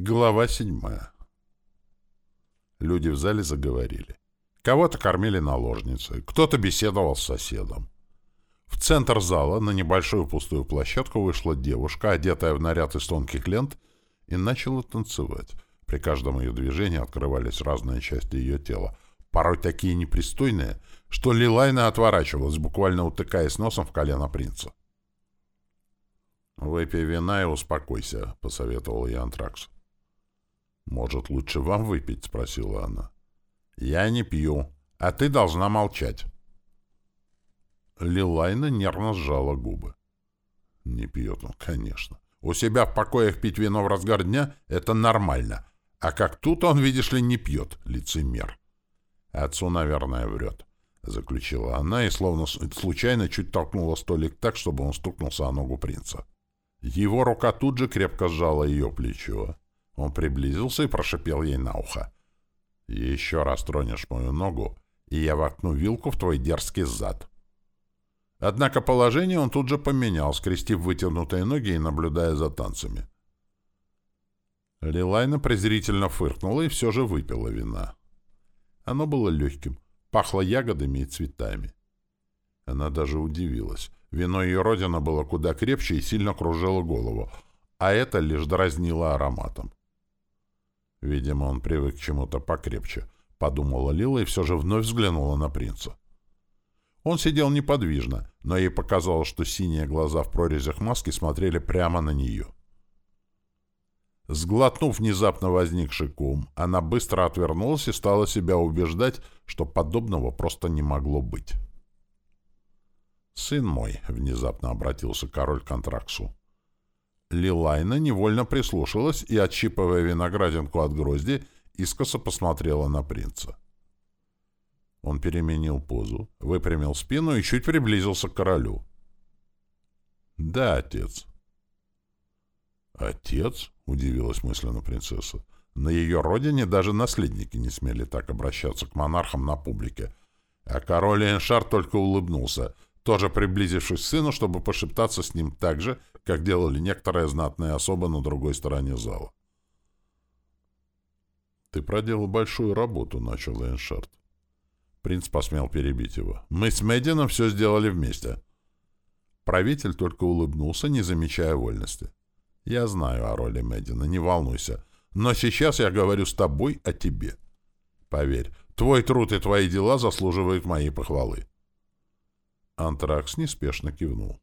Глава седьмая. Люди в зале заговорили. Кого-то кормили наложницы, кто-то беседовал с соседом. В центр зала на небольшую пустую площадку вышла девушка, одетая в наряд из тонких лент, и начала танцевать. При каждом ее движении открывались разные части ее тела, порой такие непристойные, что Лилайна отворачивалась, буквально утыкаясь носом в колено принца. «Выпей вина и успокойся», — посоветовал я Антракс. «Может, лучше вам выпить?» — спросила она. «Я не пью, а ты должна молчать». Лилайна нервно сжала губы. «Не пьет он, конечно. У себя в покоях пить вино в разгар дня — это нормально. А как тут он, видишь ли, не пьет, лицемер». «Отцу, наверное, врет», — заключила она и словно случайно чуть толкнула столик так, чтобы он стукнулся о ногу принца. Его рука тут же крепко сжала ее плечо. Он приблизился и прошипел ей на ухо. «Еще раз тронешь мою ногу, и я воткну вилку в твой дерзкий зад». Однако положение он тут же поменял, скрестив вытянутые ноги и наблюдая за танцами. Лилайна презрительно фыркнула и все же выпила вина. Оно было легким, пахло ягодами и цветами. Она даже удивилась. Вино ее родина было куда крепче и сильно кружило голову, а это лишь дразнило ароматом. Видимо, он привык к чему-то покрепче, — подумала Лила и все же вновь взглянула на принца. Он сидел неподвижно, но ей показалось, что синие глаза в прорезях маски смотрели прямо на нее. Сглотнув внезапно возникший ком, она быстро отвернулась и стала себя убеждать, что подобного просто не могло быть. «Сын мой», — внезапно обратился король к Антраксу, Лилайна невольно прислушалась и, отщипывая виноградинку от грозди, искоса посмотрела на принца. Он переменил позу, выпрямил спину и чуть приблизился к королю. «Да, отец». «Отец?» — удивилась мысленно принцесса. На ее родине даже наследники не смели так обращаться к монархам на публике. А король Эншар только улыбнулся, тоже приблизившись к сыну, чтобы пошептаться с ним так же, как делали некоторые знатные особы на другой стороне зала. «Ты проделал большую работу», — начал Эйншард. Принц посмел перебить его. «Мы с Медином все сделали вместе». Правитель только улыбнулся, не замечая вольности. «Я знаю о роли Медина, не волнуйся. Но сейчас я говорю с тобой о тебе. Поверь, твой труд и твои дела заслуживают моей похвалы». Антракс неспешно кивнул.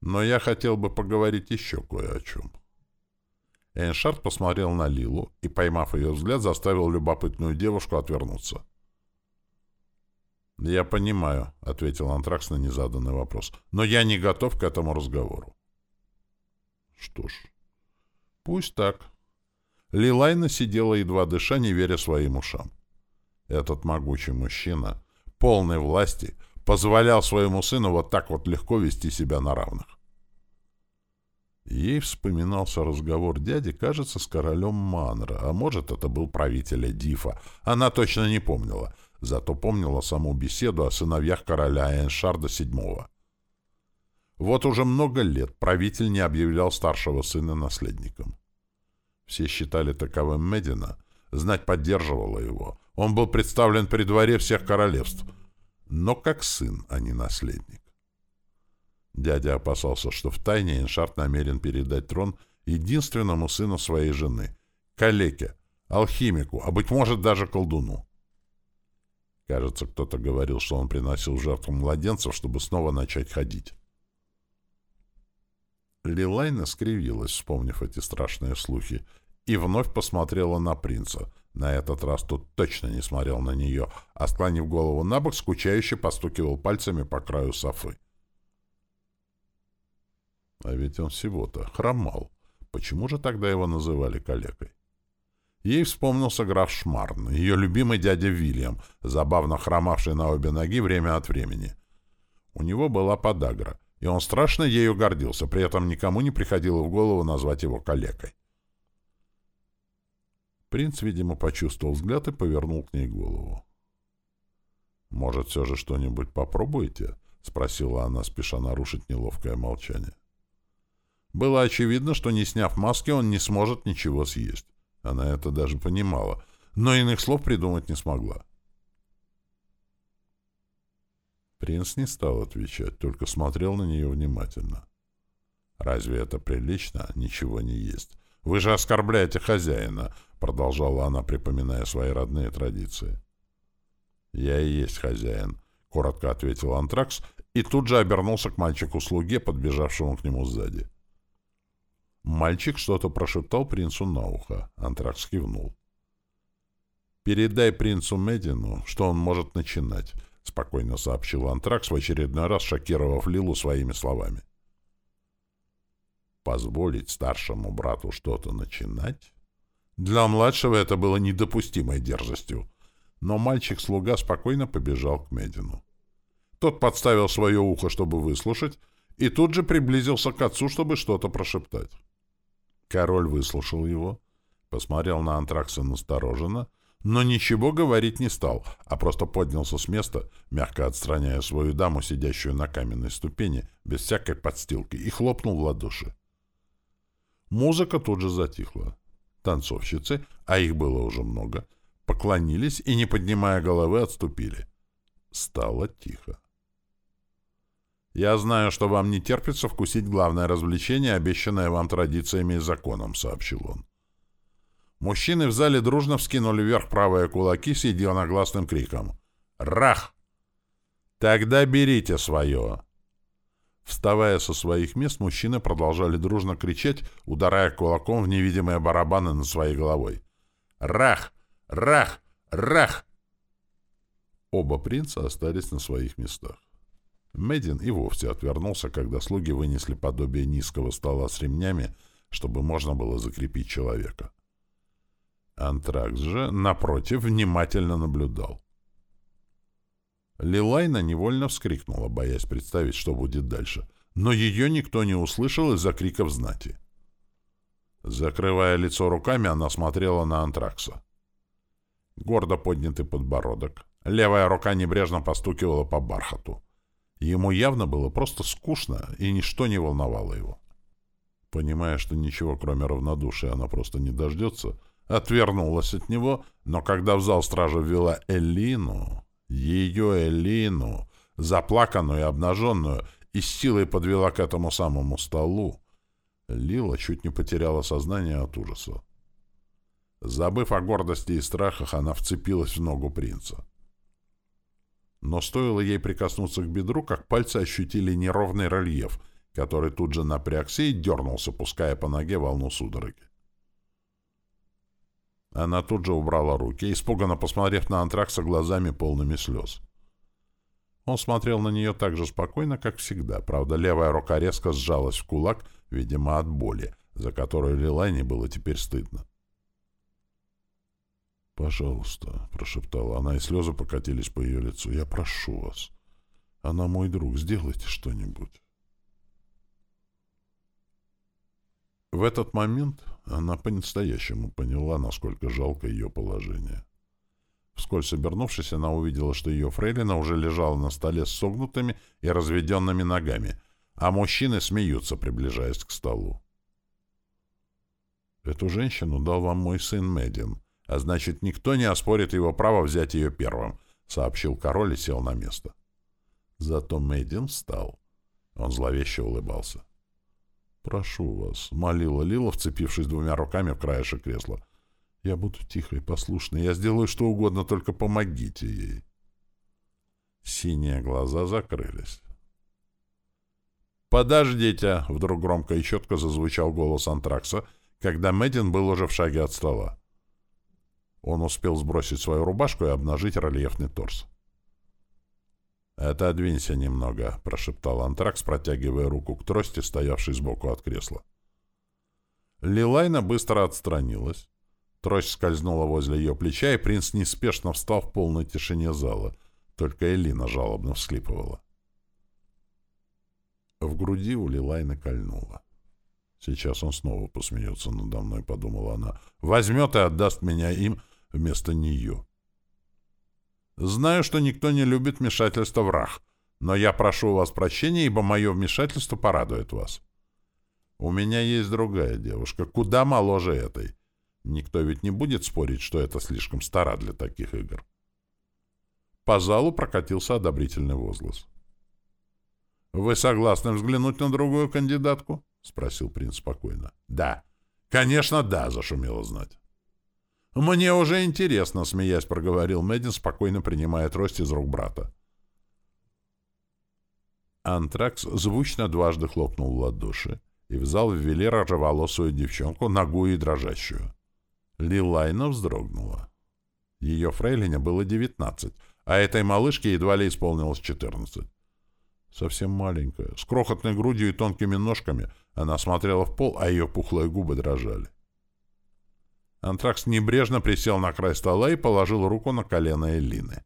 Но я хотел бы поговорить еще кое о чем. Эйншард посмотрел на Лилу и, поймав ее взгляд, заставил любопытную девушку отвернуться. «Я понимаю», — ответил Антракс на незаданный вопрос, — «но я не готов к этому разговору». «Что ж, пусть так». Лилайна сидела, едва дыша, не веря своим ушам. Этот могучий мужчина, полный власти, — позволял своему сыну вот так вот легко вести себя на равных. Ей вспоминался разговор дяди, кажется, с королем Манра, а может, это был правитель Дифа. Она точно не помнила, зато помнила саму беседу о сыновьях короля Эншарда VII. Вот уже много лет правитель не объявлял старшего сына наследником. Все считали таковым Медина, знать поддерживала его. Он был представлен при дворе всех королевств — но как сын, а не наследник. Дядя опасался, что в тайне Эншарт намерен передать трон единственному сыну своей жены, калеке, алхимику, а, быть может, даже колдуну. Кажется, кто-то говорил, что он приносил жертву младенцев, чтобы снова начать ходить. Лилайна скривилась, вспомнив эти страшные слухи, и вновь посмотрела на принца — на этот раз тот точно не смотрел на нее, а, склонив голову на бок, скучающе постукивал пальцами по краю софы. А ведь он всего-то хромал. Почему же тогда его называли калекой? Ей вспомнился граф Шмарн, ее любимый дядя Вильям, забавно хромавший на обе ноги время от времени. У него была подагра, и он страшно ею гордился, при этом никому не приходило в голову назвать его калекой. Принц, видимо, почувствовал взгляд и повернул к ней голову. «Может, все же что-нибудь попробуете?» — спросила она, спеша нарушить неловкое молчание. Было очевидно, что не сняв маски, он не сможет ничего съесть. Она это даже понимала, но иных слов придумать не смогла. Принц не стал отвечать, только смотрел на нее внимательно. «Разве это прилично? Ничего не есть. Вы же оскорбляете хозяина», — продолжала она, припоминая свои родные традиции. «Я и есть хозяин», — коротко ответил Антракс и тут же обернулся к мальчику-слуге, подбежавшему к нему сзади. Мальчик что-то прошептал принцу на ухо. Антракс кивнул. «Передай принцу Медину, что он может начинать», — спокойно сообщил Антракс, в очередной раз шокировав Лилу своими словами. Позволить старшему брату что-то начинать? Для младшего это было недопустимой дерзостью, но мальчик-слуга спокойно побежал к Медину. Тот подставил свое ухо, чтобы выслушать, и тут же приблизился к отцу, чтобы что-то прошептать. Король выслушал его, посмотрел на Антракса настороженно, но ничего говорить не стал, а просто поднялся с места, мягко отстраняя свою даму, сидящую на каменной ступени, без всякой подстилки, и хлопнул в ладоши. Музыка тут же затихла. Танцовщицы, а их было уже много, поклонились и, не поднимая головы, отступили. Стало тихо. «Я знаю, что вам не терпится вкусить главное развлечение, обещанное вам традициями и законом», — сообщил он. Мужчины в зале дружно вскинули вверх правые кулаки с единогласным криком. «Рах!» «Тогда берите свое!» Вставая со своих мест, мужчины продолжали дружно кричать, ударяя кулаком в невидимые барабаны над своей головой. «Рах! Рах! Рах!» Оба принца остались на своих местах. Медин и вовсе отвернулся, когда слуги вынесли подобие низкого стола с ремнями, чтобы можно было закрепить человека. Антракс же, напротив, внимательно наблюдал. Лилайна невольно вскрикнула, боясь представить, что будет дальше, но ее никто не услышал из-за криков знати. Закрывая лицо руками, она смотрела на Антракса. Гордо поднятый подбородок. Левая рука небрежно постукивала по бархату. Ему явно было просто скучно, и ничто не волновало его. Понимая, что ничего, кроме равнодушия, она просто не дождется, отвернулась от него, но когда в зал стража ввела Элину, ее Элину, заплаканную и обнаженную, и с силой подвела к этому самому столу, Лила чуть не потеряла сознание от ужаса. Забыв о гордости и страхах, она вцепилась в ногу принца. Но стоило ей прикоснуться к бедру, как пальцы ощутили неровный рельеф, который тут же напрягся и дернулся, пуская по ноге волну судороги. Она тут же убрала руки, испуганно посмотрев на антракса глазами полными слез. Он смотрел на нее так же спокойно, как всегда. Правда, левая рука резко сжалась в кулак, видимо, от боли, за которую Лилайне было теперь стыдно. «Пожалуйста», — прошептала она, и слезы покатились по ее лицу. «Я прошу вас. Она мой друг. Сделайте что-нибудь». В этот момент она по-настоящему поняла, насколько жалко ее положение. Вскользь обернувшись, она увидела, что ее фрейлина уже лежала на столе с согнутыми и разведенными ногами, а мужчины смеются, приближаясь к столу. «Эту женщину дал вам мой сын Медин», а значит, никто не оспорит его право взять ее первым, — сообщил король и сел на место. Зато Мэйдин встал. Он зловеще улыбался. — Прошу вас, — молила Лила, вцепившись двумя руками в краешек кресла. — Я буду тихой послушной. Я сделаю что угодно, только помогите ей. Синие глаза закрылись. «Подождите!» — вдруг громко и четко зазвучал голос Антракса, когда Мэддин был уже в шаге от стола. Он успел сбросить свою рубашку и обнажить рельефный торс. «Отодвинься немного», — прошептал Антракс, протягивая руку к трости, стоявшей сбоку от кресла. Лилайна быстро отстранилась. Трость скользнула возле ее плеча, и принц неспешно встал в полной тишине зала. Только Элина жалобно всхлипывала. В груди у Лилайны кольнула. «Сейчас он снова посмеется надо мной», — подумала она. «Возьмет и отдаст меня им, вместо нее. Знаю, что никто не любит вмешательство в рах, но я прошу у вас прощения, ибо мое вмешательство порадует вас. У меня есть другая девушка, куда моложе этой. Никто ведь не будет спорить, что это слишком стара для таких игр. По залу прокатился одобрительный возглас. «Вы согласны взглянуть на другую кандидатку?» — спросил принц спокойно. «Да». «Конечно, да», — зашумело знать. «Мне уже интересно», — смеясь проговорил Мэддин, спокойно принимая трость из рук брата. Антракс звучно дважды хлопнул в ладоши, и в зал ввели рыжеволосую девчонку, ногую и дрожащую. Лилайна вздрогнула. Ее фрейлине было девятнадцать, а этой малышке едва ли исполнилось четырнадцать. Совсем маленькая, с крохотной грудью и тонкими ножками, она смотрела в пол, а ее пухлые губы дрожали. Антракс небрежно присел на край стола и положил руку на колено Эллины.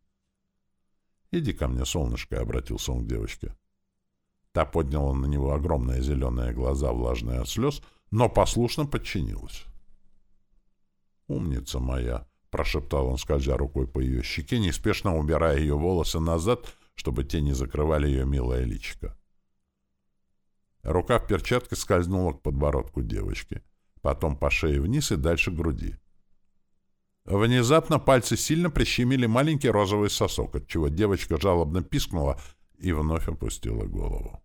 «Иди ко мне, солнышко», — обратился он к девочке. Та подняла на него огромные зеленые глаза, влажные от слез, но послушно подчинилась. «Умница моя», — прошептал он, скользя рукой по ее щеке, неспешно убирая ее волосы назад, чтобы те не закрывали ее милое личико. Рука в перчатке скользнула к подбородку девочки — потом по шее вниз и дальше груди. Внезапно пальцы сильно прищемили маленький розовый сосок, отчего девочка жалобно пискнула и вновь опустила голову.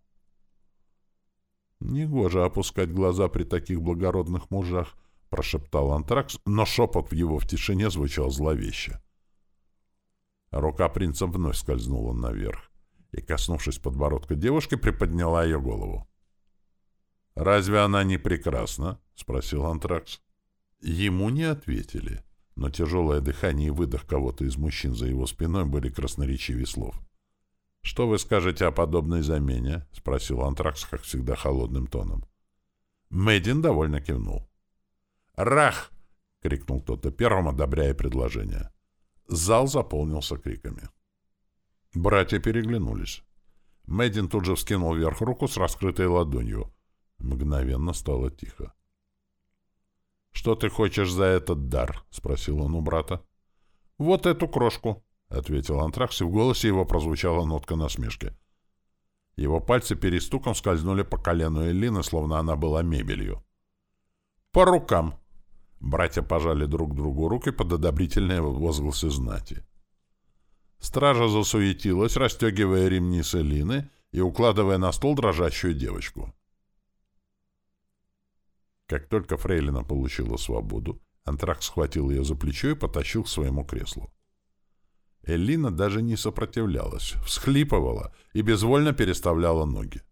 «Негоже опускать глаза при таких благородных мужах», — прошептал Антракс, но шепот его в тишине звучал зловеще. Рука принца вновь скользнула наверх и, коснувшись подбородка девушки, приподняла ее голову. «Разве она не прекрасна?» — спросил Антракс. Ему не ответили, но тяжелое дыхание и выдох кого-то из мужчин за его спиной были красноречивее слов. «Что вы скажете о подобной замене?» — спросил Антракс, как всегда, холодным тоном. Мэддин довольно кивнул. «Рах!» — крикнул кто-то первым, одобряя предложение. Зал заполнился криками. Братья переглянулись. Мэддин тут же вскинул вверх руку с раскрытой ладонью. Мгновенно стало тихо. «Что ты хочешь за этот дар?» — спросил он у брата. «Вот эту крошку», — ответил Антракс, и в голосе его прозвучала нотка насмешки. Его пальцы перестуком скользнули по колену Эллины, словно она была мебелью. «По рукам!» Братья пожали друг другу руки под одобрительные возгласы знати. Стража засуетилась, расстегивая ремни с Эллины и укладывая на стол дрожащую девочку. Как только Фрейлина получила свободу, Антракс схватил ее за плечо и потащил к своему креслу. Эллина даже не сопротивлялась, всхлипывала и безвольно переставляла ноги.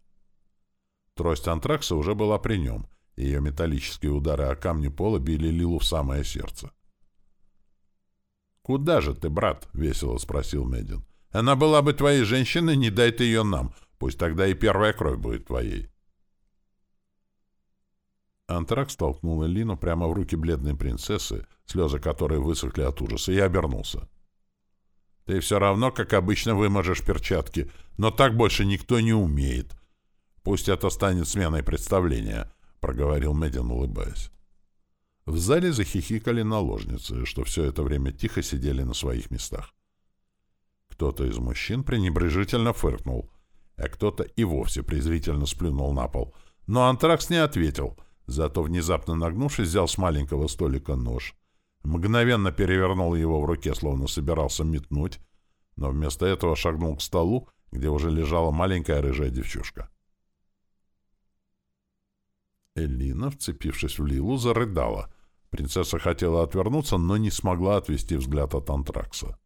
Трость Антракса уже была при нем, и ее металлические удары о камни пола били Лилу в самое сердце. «Куда же ты, брат?» — весело спросил Медин. «Она была бы твоей женщиной, не дай ты ее нам. Пусть тогда и первая кровь будет твоей». Антракс толкнул Элину прямо в руки бледной принцессы, слезы которой высохли от ужаса, и обернулся. «Ты все равно, как обычно, выможешь перчатки, но так больше никто не умеет. Пусть это станет сменой представления», — проговорил Медин, улыбаясь. В зале захихикали наложницы, что все это время тихо сидели на своих местах. Кто-то из мужчин пренебрежительно фыркнул, а кто-то и вовсе презрительно сплюнул на пол. Но Антракс не ответил — Зато, внезапно нагнувшись, взял с маленького столика нож, мгновенно перевернул его в руке, словно собирался метнуть, но вместо этого шагнул к столу, где уже лежала маленькая рыжая девчушка. Элина, вцепившись в Лилу, зарыдала. Принцесса хотела отвернуться, но не смогла отвести взгляд от антракса.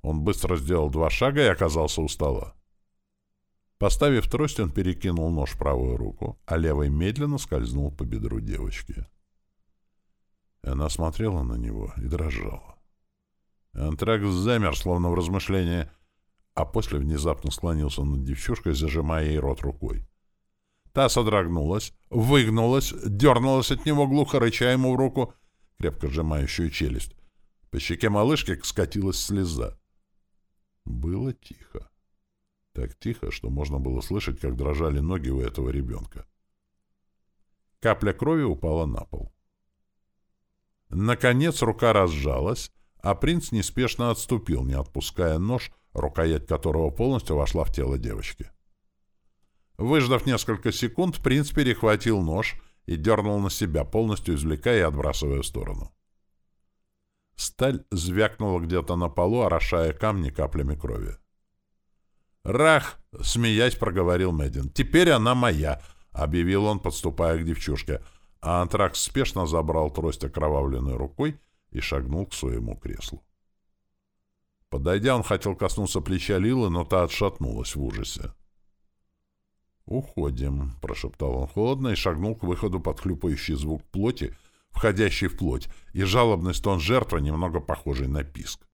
Он быстро сделал два шага и оказался у стола. Поставив трость, он перекинул нож в правую руку, а левой медленно скользнул по бедру девочки. Она смотрела на него и дрожала. Антракс замер, словно в размышлении, а после внезапно склонился над девчушкой, зажимая ей рот рукой. Та содрогнулась, выгнулась, дернулась от него, глухо рыча ему в руку, крепко сжимающую челюсть. По щеке малышки скатилась слеза. Было тихо. Так тихо, что можно было слышать, как дрожали ноги у этого ребенка. Капля крови упала на пол. Наконец рука разжалась, а принц неспешно отступил, не отпуская нож, рукоять которого полностью вошла в тело девочки. Выждав несколько секунд, принц перехватил нож и дернул на себя, полностью извлекая и отбрасывая в сторону. Сталь звякнула где-то на полу, орошая камни каплями крови. «Рах!» — смеясь проговорил Мэддин. «Теперь она моя!» — объявил он, подступая к девчушке. А Антракс спешно забрал трость окровавленной рукой и шагнул к своему креслу. Подойдя, он хотел коснуться плеча Лилы, но та отшатнулась в ужасе. «Уходим», — прошептал он холодно и шагнул к выходу под хлюпающий звук плоти, входящий в плоть, и жалобный стон жертвы, немного похожий на писк.